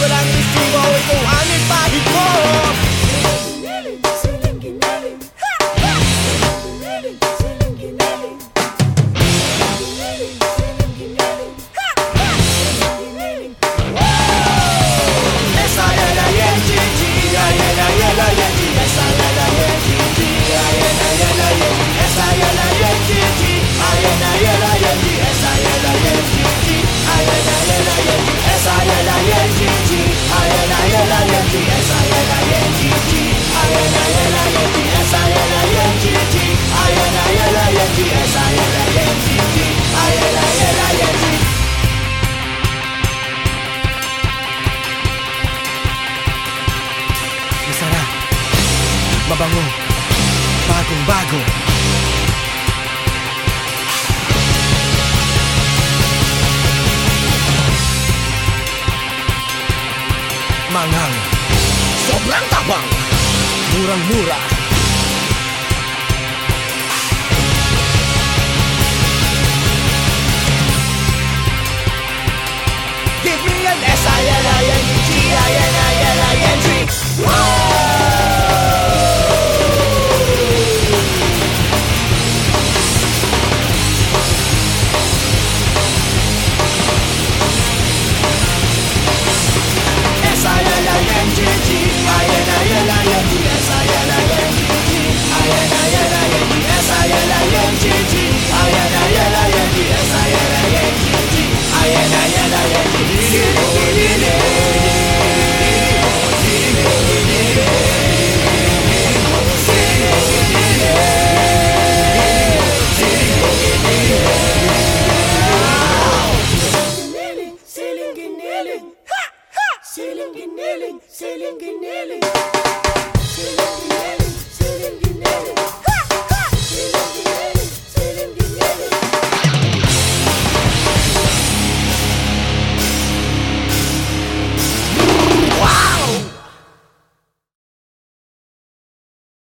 But I'm just too old for Masarap Mabango Bagong bago Manghang Sobrang tabang Murang-mura kneeling. Ha, ha. Kneeling. and kneeling. Ceiling kneeling. Ceiling kneeling.